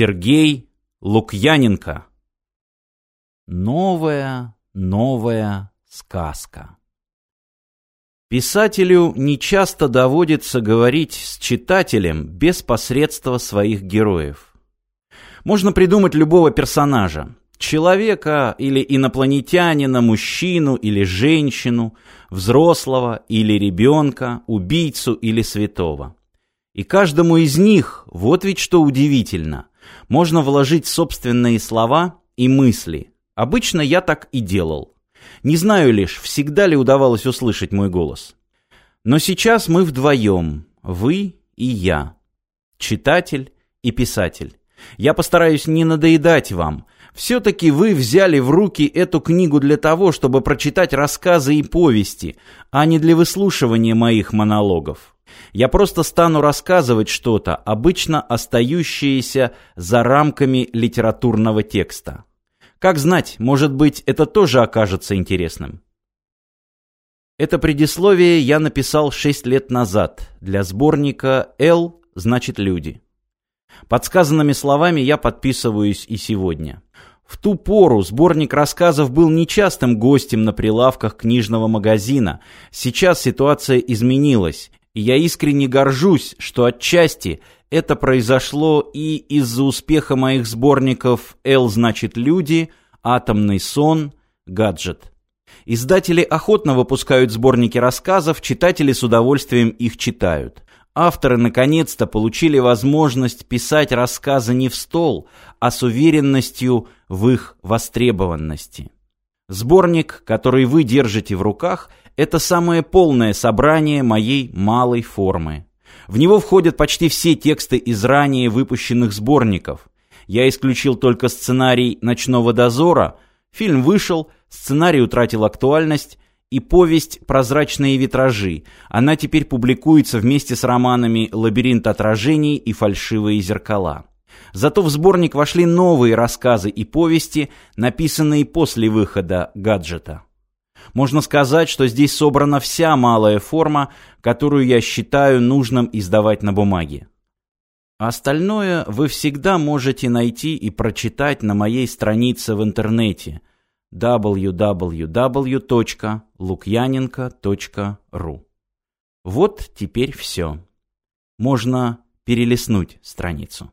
Сергей Лукьяненко. Новая, новая сказка. Писателю нечасто доводится говорить с читателем без посредства своих героев. Можно придумать любого персонажа, человека или инопланетянина, мужчину или женщину, взрослого или ребенка, убийцу или святого. И каждому из них, вот ведь что удивительно, можно вложить собственные слова и мысли. Обычно я так и делал. Не знаю лишь, всегда ли удавалось услышать мой голос. Но сейчас мы вдвоем, вы и я, читатель и писатель. Я постараюсь не надоедать вам. Все-таки вы взяли в руки эту книгу для того, чтобы прочитать рассказы и повести, а не для выслушивания моих монологов. Я просто стану рассказывать что-то, обычно остающееся за рамками литературного текста. Как знать, может быть, это тоже окажется интересным. Это предисловие я написал шесть лет назад для сборника «Л» значит «люди». Подсказанными словами я подписываюсь и сегодня. В ту пору сборник рассказов был нечастым гостем на прилавках книжного магазина. Сейчас ситуация изменилась, и я искренне горжусь, что отчасти это произошло и из-за успеха моих сборников «Л» значит «Люди», «Атомный сон», «Гаджет». Издатели охотно выпускают сборники рассказов, читатели с удовольствием их читают. Авторы наконец-то получили возможность писать рассказы не в стол, а с уверенностью в их востребованности. Сборник, который вы держите в руках, это самое полное собрание моей малой формы. В него входят почти все тексты из ранее выпущенных сборников. Я исключил только сценарий «Ночного дозора», фильм вышел, сценарий утратил актуальность, и повесть «Прозрачные витражи». Она теперь публикуется вместе с романами «Лабиринт отражений» и «Фальшивые зеркала». Зато в сборник вошли новые рассказы и повести, написанные после выхода «Гаджета». Можно сказать, что здесь собрана вся малая форма, которую я считаю нужным издавать на бумаге. остальное вы всегда можете найти и прочитать на моей странице в интернете www.lukyanenko.ru Вот теперь все. Можно перелистнуть страницу.